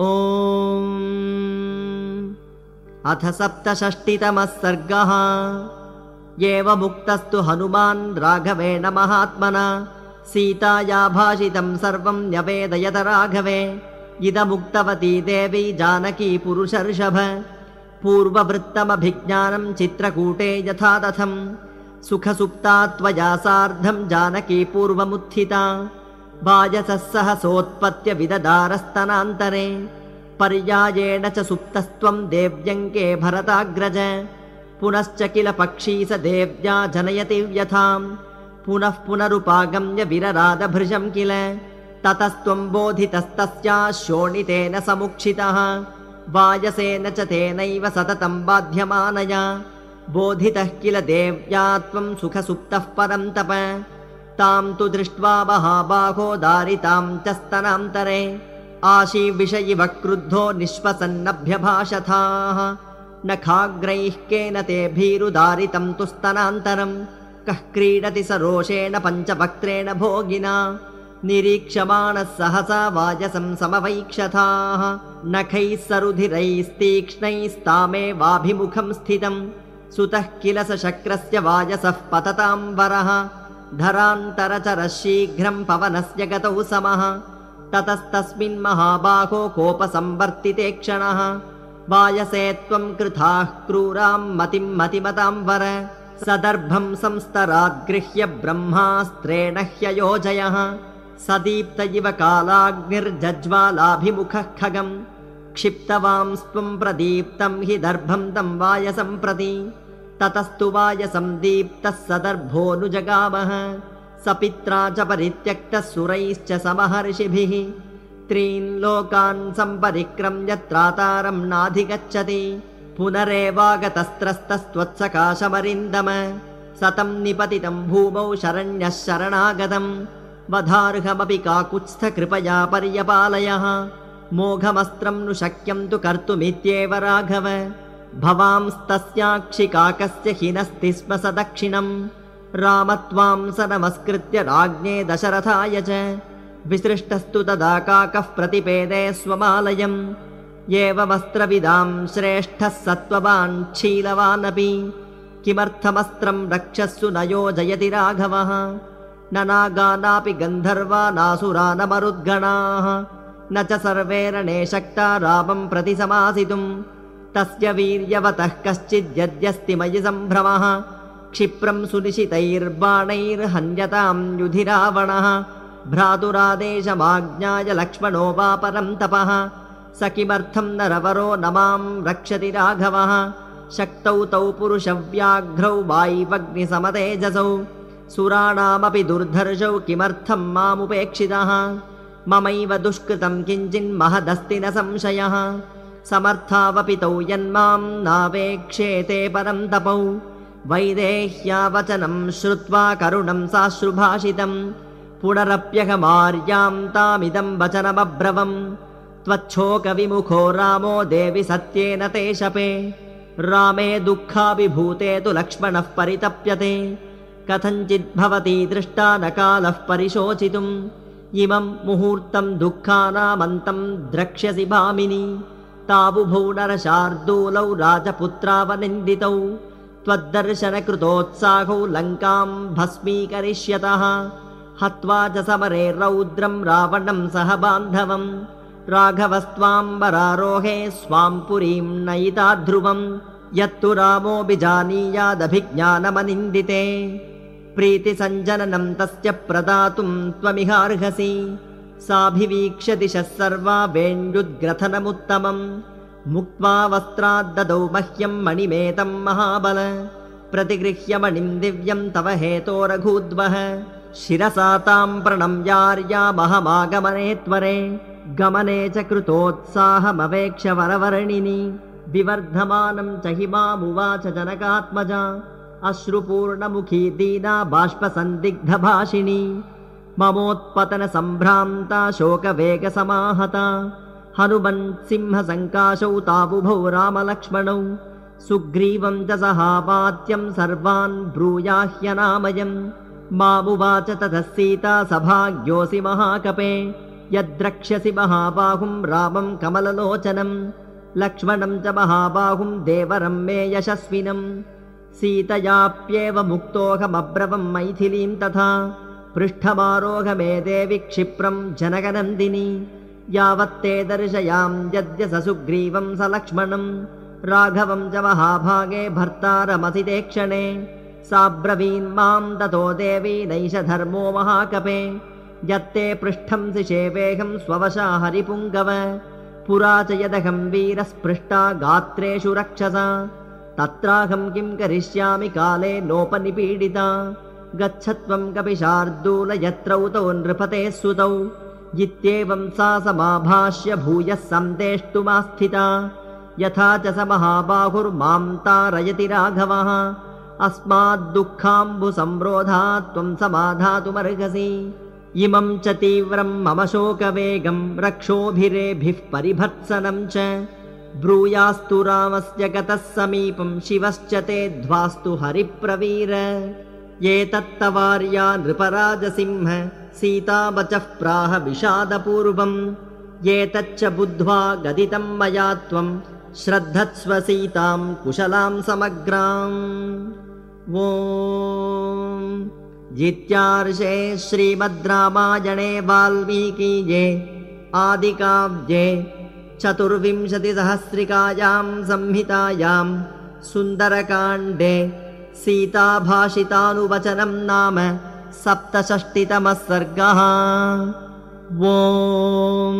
ॐ अथ सप्तषष्टितमः सर्गः। एवमुक्तस्तु हनुमान् राघवेण महात्मना सीताया भाषितं सर्वं न्यवेदयत राघवे। इदमुक्तवती देवी जानकी पुरुषर्षभ। पूर्ववृत्तमभिज्ञानं चित्रकूटे यथा तथं सुखसुप्ता त्वया सार्धं जानकी पूर्वमुत्थिता वायसः सहसोत्पत्य विददारस्तनान्तरे पर्यायेण च सुप्तस्त्वं देव्यङ्के भरताग्रज। पुनश्च किल पक्षी स देव्या जनयति व्यथाम् पुनः पुनरुपागम्य विररादभृशं किल। ततस्त्वं बोधितस्तस्या शोणितेन समुक्षितः। वायसेन च तेनैव सततं बाध्यमानया। बोधितः किल देव्या त्वं सुखसुप्तः परं तप तां तु दृष्ट्वा महाबाहो दारितां च स्तनान्तरे आशीविषयिव क्रुद्धो निःश्वसन्नभ्यभाषथाः। नखाग्रैः केन ते भीरुदारितं तु स्तनान्तरम् कः क्रीडति स रोषेण पञ्चवक्त्रेण भोगिना। निरीक्षमाणः सहसा वाजसं समवैक्षथाः। नखैः सरुधिरैस्तीक्ष्णैस्तामेवाभिमुखं स्थितम्। सुतः किल स शक्रस्य वाजसः पततां वरः धरान्तरचरः शीघ्रं पवनस्य गतौ समः। ततस्तस्मिन् महाबाहो कोपसंवर्तिते क्षणः। वायसे त्वं कृथाः क्रूरां मतिं मतिमतां वर। सदर्भं संस्तराद्गृह्य ब्रह्मास्त्रेण ह्ययोजयः। सदीप्त इव कालाग्निर्जज्वालाभिमुखः खगम्। क्षिप्तवांस्त्वं प्रदीप्तं हि दर्भं तं वायसं प्रति ततस्तु वायसं दीप्तः सदर्भोऽनुजगामः स पित्रा च परित्यक्तः सुरैश्च समहर्षिभिः। त्रीन् लोकान् सम्परिक्रम्य त्रातारं नाधिगच्छति। पुनरेवागतस्त्रस्तस्त्वत्सकाशमरिन्दम। सतं निपतितं भूमौ शरण्यः शरणागतम्। वधार्हमपि काकुत्स्थकृपया पर्यपालयः। मोघमस्त्रं नु शक्यं तु कर्तुमित्येव राघव भवांस्तस्याक्षिकाकस्य हिनस्ति स्म स दक्षिणम्। रामत्वां स नमस्कृत्य राज्ञे दशरथाय च। विसृष्टस्तु तदा काकः प्रतिपेदे स्वमालयम्। एवमस्त्रविदां श्रेष्ठः सत्त्ववान् शीलवानपि किमर्थमस्त्रं रक्षस्सु न योजयति राघवः। न नागानापि गन्धर्वा नासुरा न च सर्वे रणे शक्ता रामं प्रति समासितुम् तस्य वीर्यवतः कश्चिद्यद्यस्ति मयि सम्भ्रमः। क्षिप्रं सुनिशितैर्बाणैर्हन्यतां युधि रावणः भ्रातुरादेशमाज्ञाय लक्ष्मणो वा परं तपः। स किमर्थं नरवरो न मां रक्षति राघवः। शक्तौ तौ पुरुषव्याघ्रौ वाय्वग्निसमतेजसौ। सुराणामपि दुर्धर्षौ किमर्थं मामुपेक्षितः। ममैव दुष्कृतं किञ्चिन्महदस्ति न संशयः समर्थावपि तौ यन्मां नावेक्षेते परं तपौ। वैदेह्यावचनं श्रुत्वा करुणं साश्रुभाषितं। पुनरप्यहमार्यां तामिदं वचनमब्रवम्। त्वच्छोकविमुखो रामो देवि सत्येन ते शपे। रामे दुःखाभिभूते तु लक्ष्मणः परितप्यते। कथञ्चिद्भवती दृष्टा न कालः परिशोचितुम्। इमं मुहूर्तं दुःखानामन्तं द्रक्ष्यसि भामिनि तावुभौ नरशार्दूलौ राजपुत्रावनिन्दितौ। त्वद्दर्शनकृतोत्साहौ लङ्कां भस्मीकरिष्यतः। हत्वा च समरे रौद्रं रावणं सह बान्धवम् राघवस्त्वाम्बरारोहे स्वां पुरीं नयिता ध्रुवम् यत्तु रामोऽभिजानीयादभिज्ञानमनिन्दिते प्रीतिसञ्जननं तस्य प्रदातुं त्वमिहार्हसि साभिवीक्ष्य दिशः सर्वा वेण्युद्ग्रथनमुत्तमम्। मुक्त्वा वस्त्राद्ददौ मह्यं मणिमेतं महाबल। प्रतिगृह्य मणिं दिव्यं तव हेतो रघूद्वः शिरसा तां प्रणम्यार्यामहमागमने त्वरे गमने च कृतोत्साहमवेक्ष वरवर्णिनि। विवर्धमानं च हि मामुवाच जनकात्मजा। अश्रुपूर्णमुखी दीना बाष्पसन्दिग्धभाषिणी ममोत्पतनसम्भ्रान्ता शोकवेगसमाहता। हनुमन् सिंहसङ्काशौ तावुभौ रामलक्ष्मणौ। सुग्रीवं च सहापात्यं सर्वान् ब्रूयाह्यनामयम्। मामुवाच ततः सीता सभाग्योऽसि महाकपे। यद्रक्ष्यसि महाबाहुं रामं कमललोचनं लक्ष्मणं च महाबाहुं देवरं मे यशस्विनं सीतयाप्येव मुक्तोऽहमब्रवं मैथिलीं तथा पृष्ठमारोह मे देवि क्षिप्रं जनकनन्दिनी यावत्ते दर्शयां यद्य स सुग्रीवं स लक्ष्मणं। राघवं च महाभागे भर्तारमसि ते क्षणे साब्रवीन्मां ततो देवी नैष धर्मो महाकपे। यत्ते पृष्ठं सिषेवेऽहं स्ववशा हरिपुङ्गव पुरा च यदहं वीरस्पृष्टा गात्रेषु रक्षसा। तत्राहं किं करिष्यामि काले नोपनिपीडिता गच्छत्वं कपिशार्दूल यत्रौ तौ नृपतेः सुतौ। इत्येवं सा समाभाष्य भूयः सन्देष्टुमास्थिता यथा च स महाबाहुर्मां तारयति राघवः। अस्माद्दुःखाम्बुसंरोधात् त्वं समाधातुमर्हसि। इमं च तीव्रं मम शोकवेगं रक्षोभिरेभिः परिभर्त्सनं च। ब्रूयास्तु रामस्य गतः समीपं शिवश्च ते ध्वास्तु हरिप्रवीर एतत्तवार्या नृपराजसिंह सीतावचः प्राह विषादपूर्वम्। एतच्च बुद्ध्वा गदितं मया त्वं श्रद्धत्स्व सीतां कुशलां समग्राम्। ॐ जित्यार्षे श्रीमद् रामायणे वाल्मीकीये आदिकाव्ये चतुर्विंशतिसहस्रिकायां संहितायां सुन्दरकाण्डे सीताभाषितानुवचनं नाम सप्तषष्टितमः सर्गः। ॐ